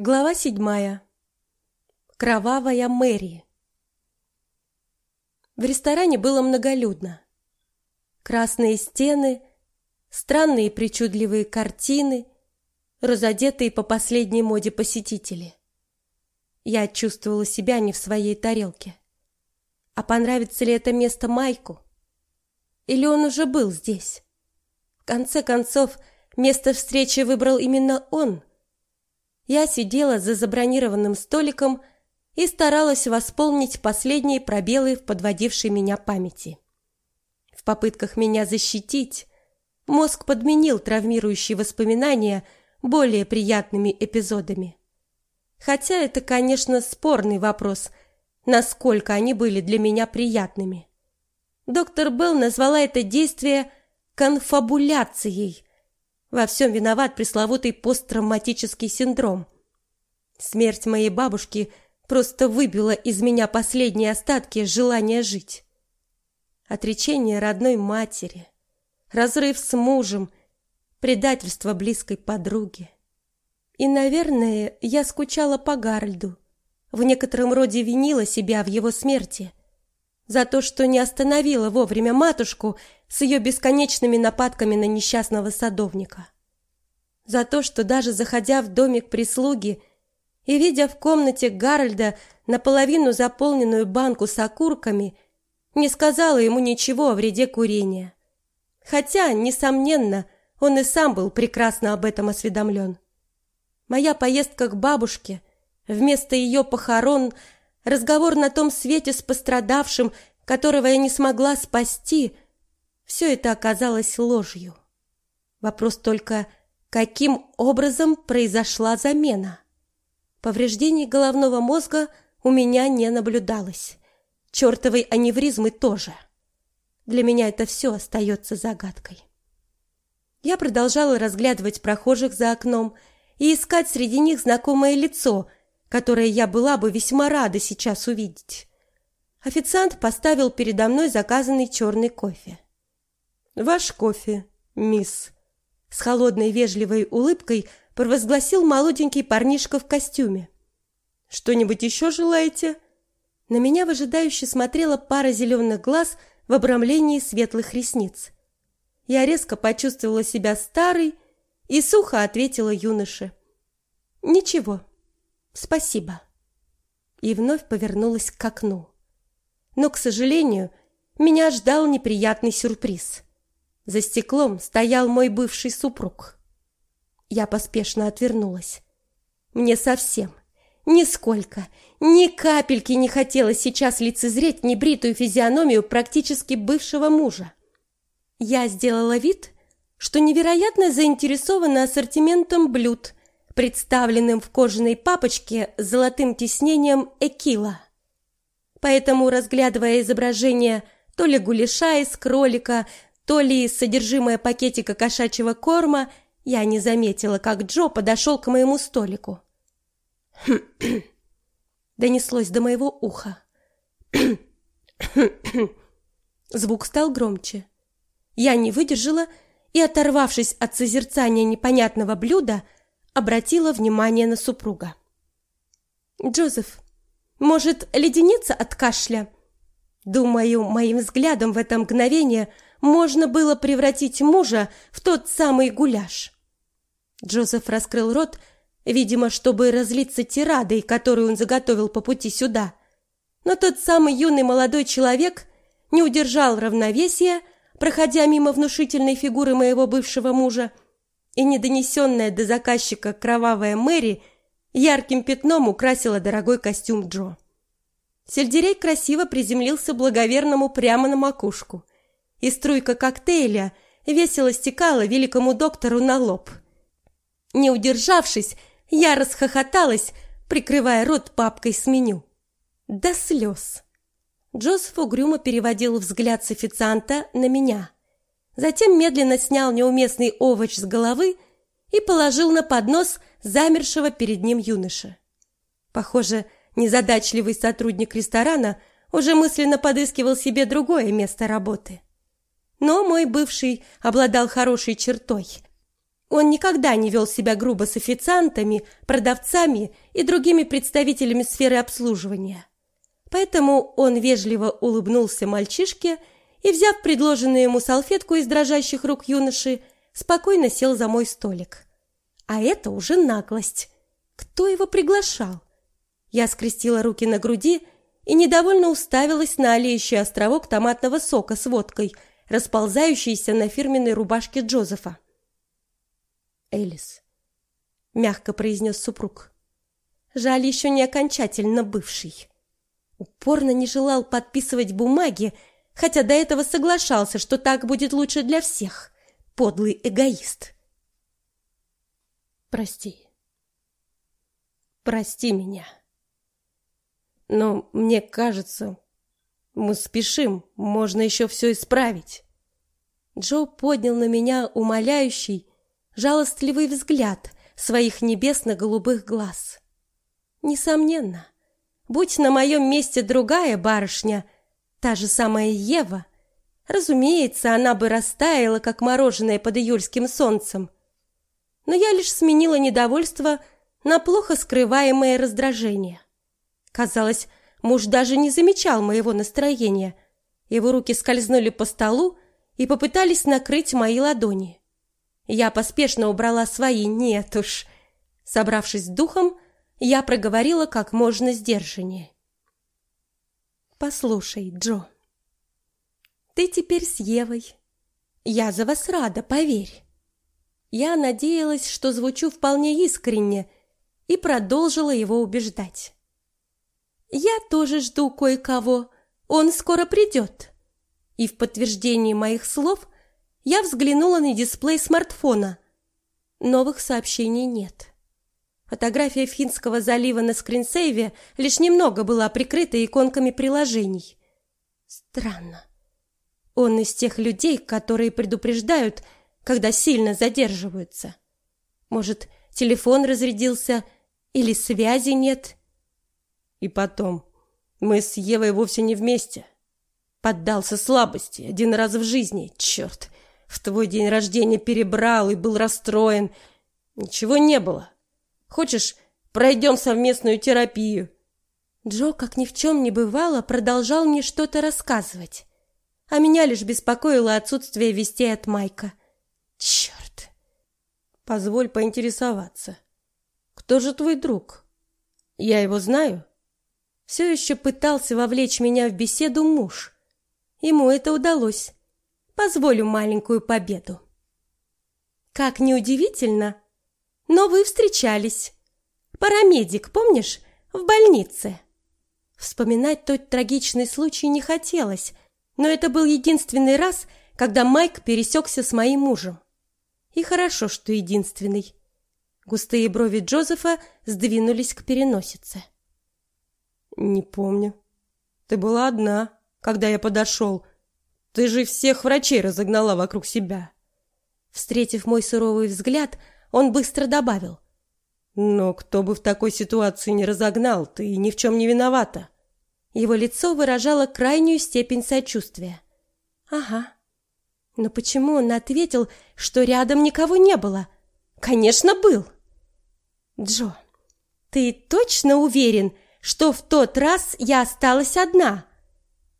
Глава седьмая. Кровавая Мэри. В ресторане было многолюдно. Красные стены, странные причудливые картины, разодетые по последней моде посетители. Я чувствовала себя не в своей тарелке. А понравится ли это место Майку? Или он уже был здесь? В конце концов, место встречи выбрал именно он – я сидела за забронированным столиком и старалась восполнить последние пробелы в подводившей меня памяти. В попытках меня защитить мозг подменил травмирующие воспоминания более приятными эпизодами. Хотя это, конечно, спорный вопрос, насколько они были для меня приятными. Доктор Белл назвала это действие конфабуляцией, во всем виноват пресловутый посттравматический синдром. Смерть моей бабушки просто выбила из меня последние остатки желания жить. Отречение родной матери, разрыв с мужем, предательство близкой подруги. И, наверное, я скучала по Гарольду, в некотором роде винила себя в его смерти за то, что не остановила вовремя матушку с ее бесконечными нападками на несчастного садовника. За то, что даже заходя в домик прислуги и видя в комнате Гарольда наполовину заполненную банку с окурками, не сказала ему ничего о вреде курения. Хотя, несомненно, он и сам был прекрасно об этом осведомлен. Моя поездка к бабушке, вместо ее похорон – разговор на том свете с пострадавшим, которого я не смогла спасти, все это оказалось ложью. Вопрос только, каким образом произошла замена? Повреждений головного мозга у меня не наблюдалось. Чертовой аневризмы тоже. Для меня это все остается загадкой. Я продолжала разглядывать прохожих за окном и искать среди них знакомое лицо – которое я была бы весьма рада сейчас увидеть. Официант поставил передо мной заказанный черный кофе. Ваш кофе, мисс, с холодной вежливой улыбкой провозгласил молоденький парнишка в костюме. Что-нибудь еще желаете? На меня выжидающе смотрела пара зеленых глаз в обрамлении светлых ресниц. Я резко почувствовала себя старой и сухо ответила юноше: "Ничего". Спасибо. И вновь повернулась к окну. Но, к сожалению, меня ждал неприятный сюрприз. За стеклом стоял мой бывший супруг. Я поспешно отвернулась. Мне совсем, нисколько, ни капельки не хотелось сейчас лицезреть небритую физиономию практически бывшего мужа. Я сделала вид, что невероятно заинтересована ассортиментом блюд, представленным в кожаной папочке золотым тиснением экила. Поэтому, разглядывая изображение то ли гуляша из кролика, то ли содержимое пакетика кошачьего корма, я не заметила, как Джо подошел к моему столику. Донеслось до моего уха. Звук стал громче. Я не выдержала и, оторвавшись от созерцания непонятного блюда, обратила внимание на супруга. Джозеф, может, ледениться от кашля? Думаю, моим взглядом в это мгновение можно было превратить мужа в тот самый гуляш. Джозеф раскрыл рот, видимо, чтобы разлиться тирадой, которую он заготовил по пути сюда. Но тот самый юный молодой человек не удержал равновесия, проходя мимо внушительной фигуры моего бывшего мужа, и недонесенная до заказчика кровавая Мэри ярким пятном украсила дорогой костюм Джо. Сельдерей красиво приземлился благоверному прямо на макушку, и струйка коктейля весело стекала великому доктору на лоб. Не удержавшись, я расхохоталась, прикрывая рот папкой с меню. До слез. Джозеф угрюмо переводил взгляд с официанта на меня – Затем медленно снял неуместный овощ с головы и положил на поднос замершего перед ним юноши. Похоже, незадачливый сотрудник ресторана уже мысленно подыскивал себе другое место работы. Но мой бывший обладал хорошей чертой. Он никогда не вел себя грубо с официантами, продавцами и другими представителями сферы обслуживания. Поэтому он вежливо улыбнулся мальчишке и, взяв предложенную ему салфетку из дрожащих рук юноши, спокойно сел за мой столик. А это уже наглость. Кто его приглашал? Я скрестила руки на груди и недовольно уставилась на олеющий островок томатного сока с водкой, расползающийся на фирменной рубашке Джозефа. Элис, мягко произнес супруг. Жаль, еще не окончательно бывший. Упорно не желал подписывать бумаги, хотя до этого соглашался, что так будет лучше для всех. Подлый эгоист. Прости. Прости меня. Но мне кажется, мы спешим, можно еще все исправить. Джо поднял на меня умоляющий, жалостливый взгляд своих небесно-голубых глаз. Несомненно, будь на моем месте другая барышня, та же самая Ева, разумеется, она бы растаяла, как мороженое под июльским солнцем. Но я лишь сменила недовольство на плохо скрываемое раздражение. Казалось, муж даже не замечал моего настроения. Его руки скользнули по столу и попытались накрыть мои ладони. Я поспешно убрала свои, нет уж. Собравшись духом, я проговорила как можно сдержаннее. Послушай, Джо, ты теперь с Евой. Я за вас рада, поверь. Я надеялась, что звучу вполне искренне, и продолжила его убеждать. Я тоже жду кое-кого. Он скоро придет. И в подтверждении моих слов я взглянула на дисплей смартфона. Новых сообщений нет. Фотография Финского залива на скринсейве лишь немного была прикрыта иконками приложений. Странно. Он из тех людей, которые предупреждают, когда сильно задерживаются. Может, телефон разрядился или связи нет? И потом, мы с Евой вовсе не вместе. Поддался слабости один раз в жизни, черт. В твой день рождения перебрал и был расстроен. Ничего не было. Хочешь, пройдем совместную терапию?» Джо, как ни в чем не бывало, продолжал мне что-то рассказывать. А меня лишь беспокоило отсутствие вестей от Майка. Черт! Позволь поинтересоваться. Кто же твой друг? Я его знаю? Все еще пытался вовлечь меня в беседу муж. Ему это удалось позволю маленькую победу. Как неудивительно, но вы встречались. Парамедик, помнишь, в больнице. Вспоминать тот трагичный случай не хотелось, но это был единственный раз, когда Майк пересекся с моим мужем. И хорошо, что единственный. Густые брови Джозефа сдвинулись к переносице. Не помню. Ты была одна, когда я подошел, ты же всех врачей разогнала вокруг себя. Встретив мой суровый взгляд, он быстро добавил: "Но кто бы в такой ситуации не разогнал, ты ни в чем не виновата". Его лицо выражало крайнюю степень сочувствия. Ага. Но почему он ответил, что рядом никого не было? Конечно, был. Джо, ты точно уверен, что в тот раз я осталась одна?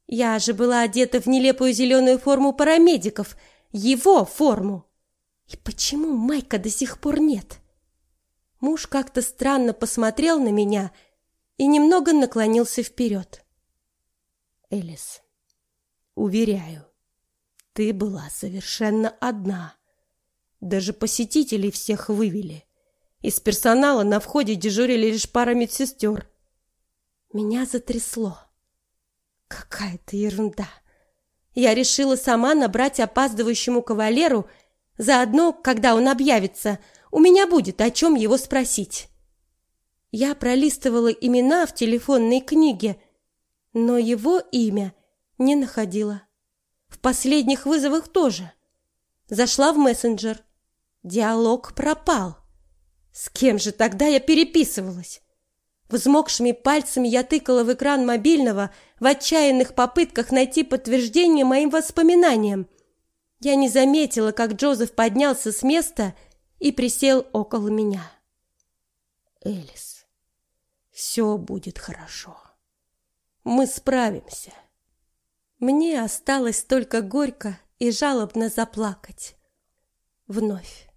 Я же была одета в нелепую зеленую форму парамедиков, его форму. И почему Майка до сих пор нет? Муж как-то странно посмотрел на меня и немного наклонился вперед. Элис, уверяю, ты была совершенно одна. Даже посетителей всех вывели. Из персонала на входе дежурили лишь пара медсестер. Меня затрясло. Какая-то ерунда. Я решила сама набрать опаздывающему кавалеру, заодно, когда он объявится, у меня будет о чем его спросить. Я пролистывала имена в телефонной книге, но его имя не находила. В последних вызовах тоже. Зашла в мессенджер. Диалог пропал. С кем же тогда я переписывалась? Взмокшими пальцами я тыкала в экран мобильного в отчаянных попытках найти подтверждение моим воспоминаниям. Я не заметила, как Джозеф поднялся с места и присел около меня. Элис, все будет хорошо. Мы справимся. Мне осталось только горько и жалобно заплакать. Вновь.